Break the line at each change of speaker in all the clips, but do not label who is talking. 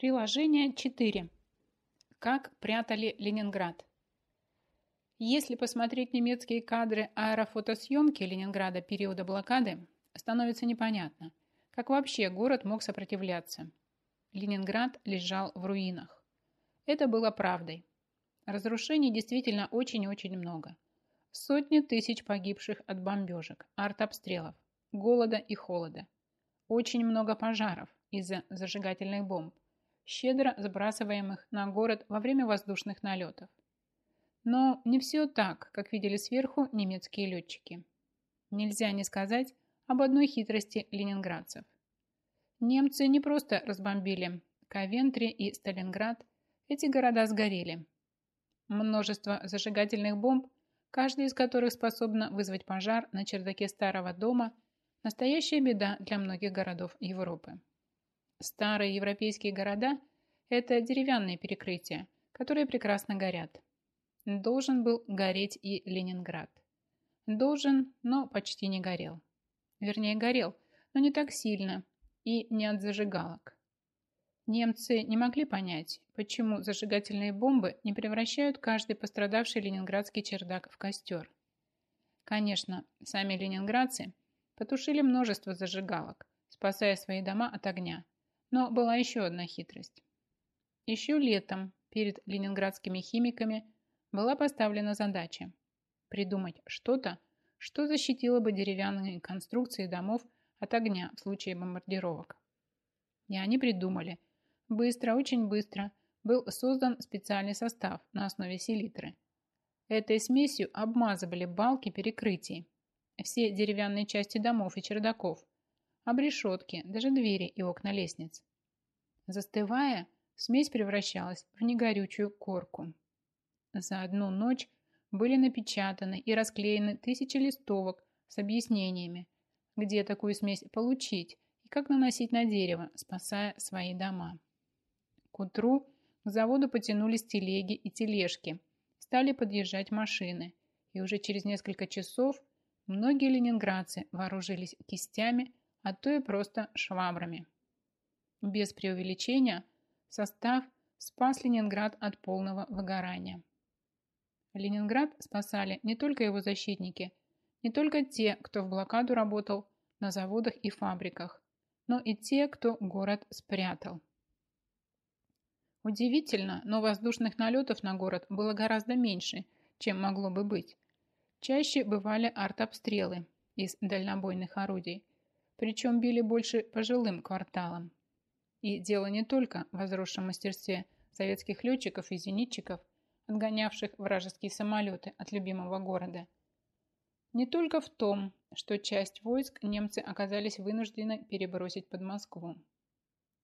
Приложение 4. Как прятали Ленинград. Если посмотреть немецкие кадры аэрофотосъемки Ленинграда периода блокады, становится непонятно, как вообще город мог сопротивляться. Ленинград лежал в руинах. Это было правдой. Разрушений действительно очень-очень много. Сотни тысяч погибших от бомбежек, артобстрелов, голода и холода. Очень много пожаров из-за зажигательных бомб щедро сбрасываемых на город во время воздушных налетов. Но не все так, как видели сверху немецкие летчики. Нельзя не сказать об одной хитрости ленинградцев. Немцы не просто разбомбили Ковентри и Сталинград, эти города сгорели. Множество зажигательных бомб, каждая из которых способна вызвать пожар на чердаке старого дома, настоящая беда для многих городов Европы. Старые европейские города – это деревянные перекрытия, которые прекрасно горят. Должен был гореть и Ленинград. Должен, но почти не горел. Вернее, горел, но не так сильно и не от зажигалок. Немцы не могли понять, почему зажигательные бомбы не превращают каждый пострадавший ленинградский чердак в костер. Конечно, сами ленинградцы потушили множество зажигалок, спасая свои дома от огня, но была еще одна хитрость. Еще летом перед ленинградскими химиками была поставлена задача придумать что-то, что защитило бы деревянные конструкции домов от огня в случае бомбардировок. И они придумали. Быстро, очень быстро был создан специальный состав на основе селитры. Этой смесью обмазывали балки перекрытий, все деревянные части домов и чердаков, обрешетки, даже двери и окна лестниц. Застывая, смесь превращалась в негорючую корку. За одну ночь были напечатаны и расклеены тысячи листовок с объяснениями, где такую смесь получить и как наносить на дерево, спасая свои дома. К утру к заводу потянулись телеги и тележки, стали подъезжать машины, и уже через несколько часов многие ленинградцы вооружились кистями, а то и просто швабрами. Без преувеличения, состав спас Ленинград от полного выгорания. Ленинград спасали не только его защитники, не только те, кто в блокаду работал на заводах и фабриках, но и те, кто город спрятал. Удивительно, но воздушных налетов на город было гораздо меньше, чем могло бы быть. Чаще бывали артобстрелы из дальнобойных орудий, причем били больше по жилым кварталам. И дело не только в возросшем мастерстве советских летчиков и зенитчиков, отгонявших вражеские самолеты от любимого города. Не только в том, что часть войск немцы оказались вынуждены перебросить под Москву.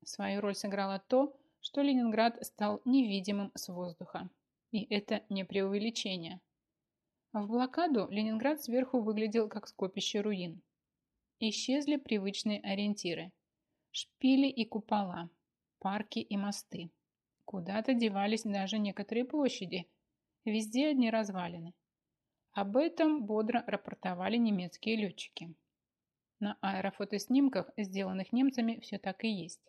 Свою роль сыграло то, что Ленинград стал невидимым с воздуха. И это не преувеличение. В блокаду Ленинград сверху выглядел как скопище руин. Исчезли привычные ориентиры – шпили и купола, парки и мосты. Куда-то девались даже некоторые площади. Везде одни развалины. Об этом бодро рапортовали немецкие летчики. На аэрофотоснимках, сделанных немцами, все так и есть.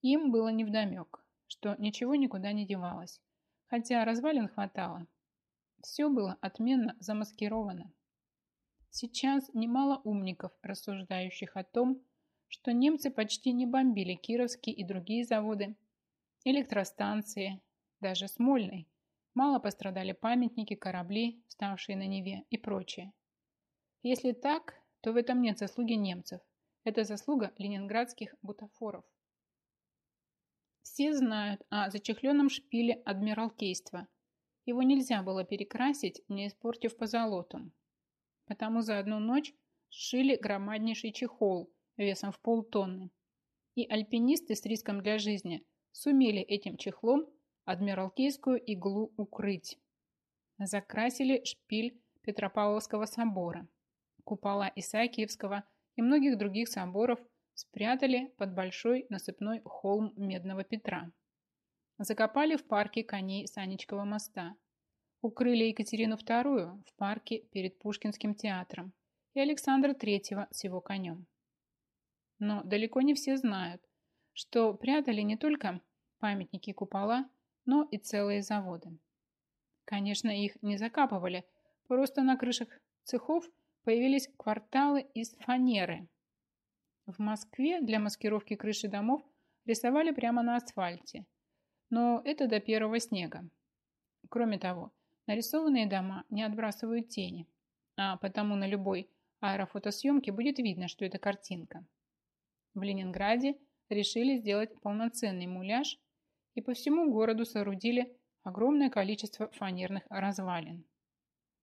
Им было невдомек, что ничего никуда не девалось, хотя развалин хватало. Все было отменно замаскировано. Сейчас немало умников, рассуждающих о том, что немцы почти не бомбили Кировские и другие заводы, электростанции, даже Смольный. Мало пострадали памятники, корабли, вставшие на Неве и прочее. Если так, то в этом нет заслуги немцев. Это заслуга ленинградских бутафоров. Все знают о зачехленном шпиле Адмиралтейства. Его нельзя было перекрасить, не испортив позолотом. Потому за одну ночь сшили громаднейший чехол, весом в полтонны. И альпинисты с риском для жизни сумели этим чехлом Адмиралтейскую иглу укрыть. Закрасили шпиль Петропавловского собора, купола Исаакиевского и многих других соборов спрятали под большой насыпной холм Медного Петра. Закопали в парке коней Санечкова моста. Укрыли Екатерину II в парке перед Пушкинским театром и Александра III с его конем. Но далеко не все знают, что прятали не только памятники купола, но и целые заводы. Конечно, их не закапывали, просто на крышах цехов появились кварталы из фанеры. В Москве для маскировки крыши домов рисовали прямо на асфальте, но это до первого снега. Кроме того, нарисованные дома не отбрасывают тени, а потому на любой аэрофотосъемке будет видно, что это картинка. В Ленинграде решили сделать полноценный муляж и по всему городу соорудили огромное количество фанерных развалин.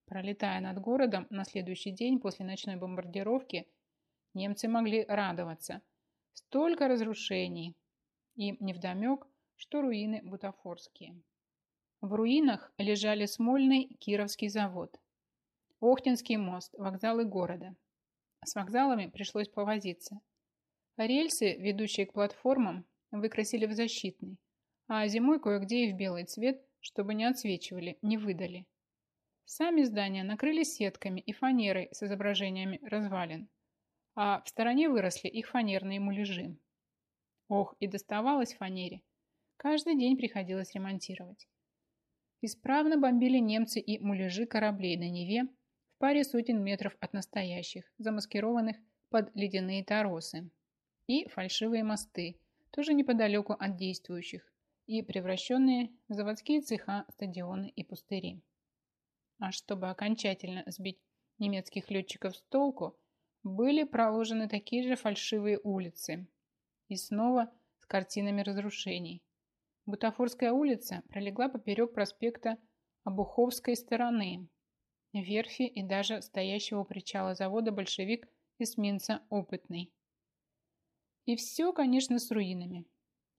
Пролетая над городом на следующий день после ночной бомбардировки, немцы могли радоваться. Столько разрушений. Им невдомек, что руины бутафорские. В руинах лежали Смольный Кировский завод, Охтинский мост, вокзалы города. С вокзалами пришлось повозиться. Рельсы, ведущие к платформам, выкрасили в защитный, а зимой кое-где и в белый цвет, чтобы не отсвечивали, не выдали. Сами здания накрыли сетками и фанерой с изображениями развалин, а в стороне выросли их фанерные муляжи. Ох, и доставалось фанере. Каждый день приходилось ремонтировать. Исправно бомбили немцы и муляжи кораблей на Неве в паре сотен метров от настоящих, замаскированных под ледяные торосы, и фальшивые мосты, тоже неподалеку от действующих, и превращенные в заводские цеха, стадионы и пустыри. А чтобы окончательно сбить немецких летчиков с толку, были проложены такие же фальшивые улицы. И снова с картинами разрушений. Бутафорская улица пролегла поперек проспекта Обуховской стороны, верфи и даже стоящего у причала завода большевик эсминца «Опытный». И все, конечно, с руинами.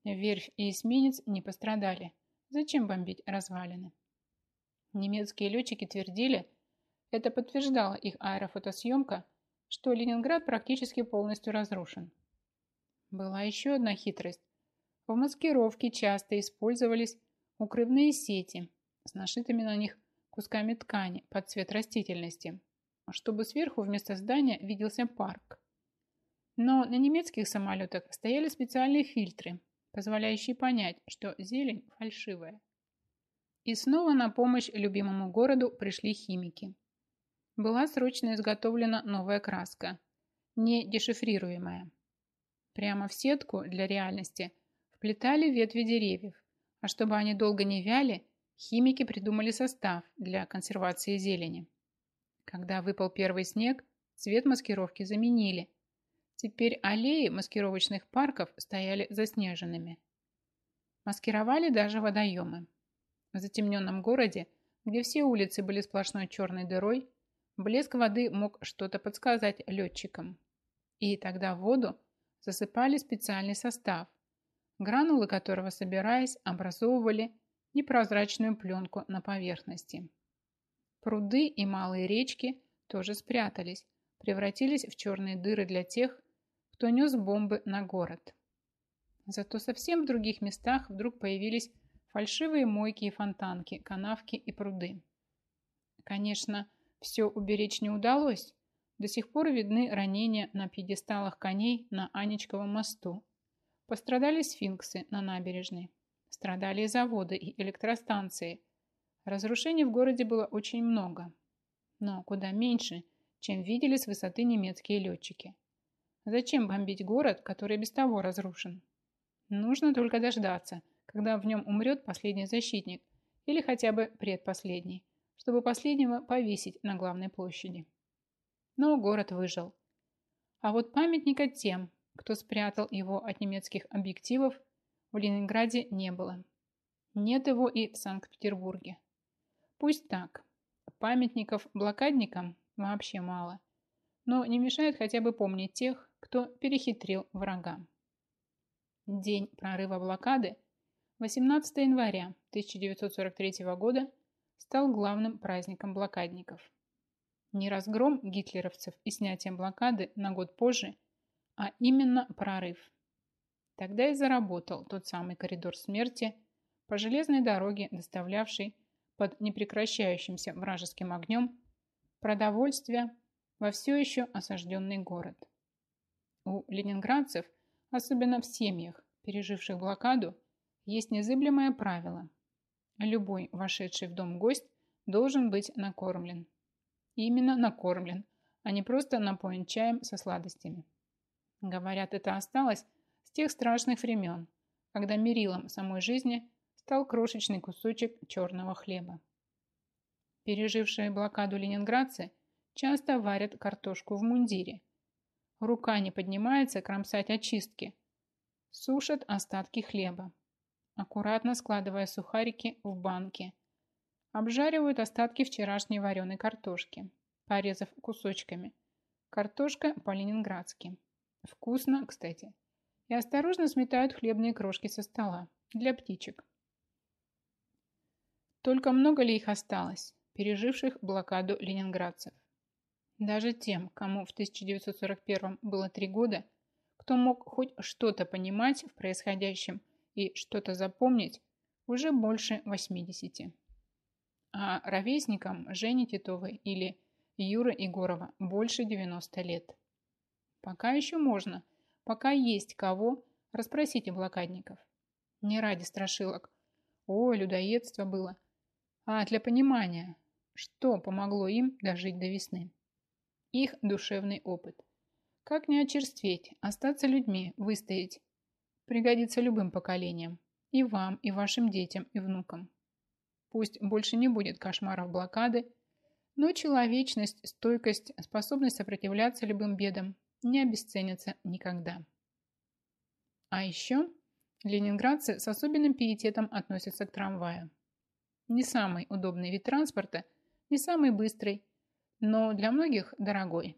Верфь и эсминец не пострадали. Зачем бомбить развалины? Немецкие летчики твердили, это подтверждала их аэрофотосъемка, что Ленинград практически полностью разрушен. Была еще одна хитрость. В маскировке часто использовались укрывные сети с нашитыми на них кусками ткани под цвет растительности, чтобы сверху вместо здания виделся парк. Но на немецких самолетах стояли специальные фильтры, позволяющие понять, что зелень фальшивая. И снова на помощь любимому городу пришли химики. Была срочно изготовлена новая краска, не дешифрируемая. Прямо в сетку для реальности вплетали ветви деревьев, а чтобы они долго не вяли, химики придумали состав для консервации зелени. Когда выпал первый снег, цвет маскировки заменили. Теперь аллеи маскировочных парков стояли заснеженными. Маскировали даже водоемы. В затемненном городе, где все улицы были сплошной черной дырой, блеск воды мог что-то подсказать летчикам. И тогда в воду засыпали специальный состав, гранулы которого, собираясь, образовывали непрозрачную пленку на поверхности. Пруды и малые речки тоже спрятались, превратились в черные дыры для тех, кто нес бомбы на город. Зато совсем в других местах вдруг появились фальшивые мойки и фонтанки, канавки и пруды. Конечно, все уберечь не удалось. До сих пор видны ранения на пьедесталах коней на Анечковом мосту. Пострадали сфинксы на набережной. Страдали и заводы, и электростанции. Разрушений в городе было очень много. Но куда меньше, чем видели с высоты немецкие летчики. Зачем бомбить город, который без того разрушен? Нужно только дождаться – когда в нем умрет последний защитник или хотя бы предпоследний, чтобы последнего повесить на главной площади. Но город выжил. А вот памятника тем, кто спрятал его от немецких объективов, в Ленинграде не было. Нет его и в Санкт-Петербурге. Пусть так. Памятников блокадникам вообще мало. Но не мешает хотя бы помнить тех, кто перехитрил врага. День прорыва блокады 18 января 1943 года стал главным праздником блокадников. Не разгром гитлеровцев и снятие блокады на год позже, а именно прорыв. Тогда и заработал тот самый коридор смерти по железной дороге, доставлявший под непрекращающимся вражеским огнем продовольствие во все еще осажденный город. У ленинградцев, особенно в семьях, переживших блокаду, есть незыблемое правило. Любой вошедший в дом гость должен быть накормлен. Именно накормлен, а не просто напоен чаем со сладостями. Говорят, это осталось с тех страшных времен, когда мерилом самой жизни стал крошечный кусочек черного хлеба. Пережившие блокаду ленинградцы часто варят картошку в мундире. Рука не поднимается кромсать очистки. Сушат остатки хлеба, аккуратно складывая сухарики в банки. Обжаривают остатки вчерашней вареной картошки, порезав кусочками. Картошка по-ленинградски. Вкусно, кстати. И осторожно сметают хлебные крошки со стола для птичек. Только много ли их осталось, переживших блокаду ленинградцев? Даже тем, кому в 1941 было три года, кто мог хоть что-то понимать в происходящем и что-то запомнить, уже больше 80. А ровесникам Жени Титовой или Юры Егорова больше 90 лет. Пока еще можно, пока есть кого, расспросите блокадников. Не ради страшилок. О, людоедство было. А для понимания, что помогло им дожить до весны. Их душевный опыт. Как не очерстветь, остаться людьми, выстоять. Пригодится любым поколениям. И вам, и вашим детям, и внукам. Пусть больше не будет кошмаров блокады, но человечность, стойкость, способность сопротивляться любым бедам не обесценятся никогда. А еще ленинградцы с особенным пиететом относятся к трамваю. Не самый удобный вид транспорта, не самый быстрый, но для многих дорогой.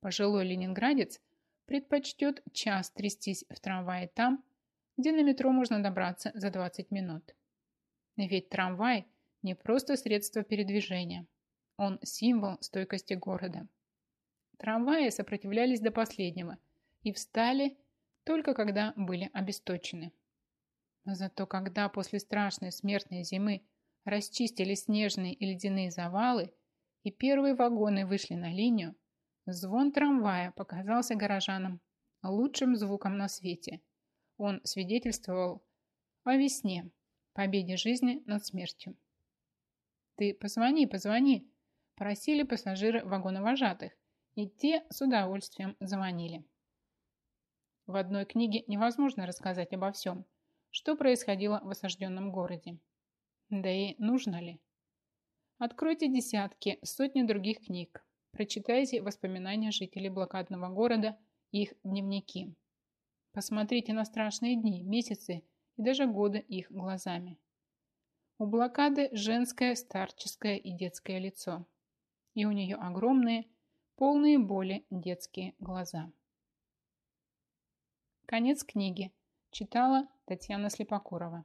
Пожилой ленинградец предпочтет час трястись в трамвае там, где на метро можно добраться за 20 минут. Ведь трамвай не просто средство передвижения, он символ стойкости города. Трамваи сопротивлялись до последнего и встали только когда были обесточены. Зато когда после страшной смертной зимы расчистили снежные и ледяные завалы и первые вагоны вышли на линию, звон трамвая показался горожанам лучшим звуком на свете. Он свидетельствовал о весне, победе жизни над смертью. «Ты позвони, позвони!» – просили пассажиры вагоновожатых, и те с удовольствием звонили. В одной книге невозможно рассказать обо всем, что происходило в осажденном городе. Да и нужно ли? Откройте десятки, сотни других книг. Прочитайте воспоминания жителей блокадного города их дневники. Посмотрите на страшные дни, месяцы и даже годы их глазами. У блокады женское, старческое и детское лицо. И у нее огромные, полные боли детские глаза. Конец книги. Читала Татьяна Слепокурова.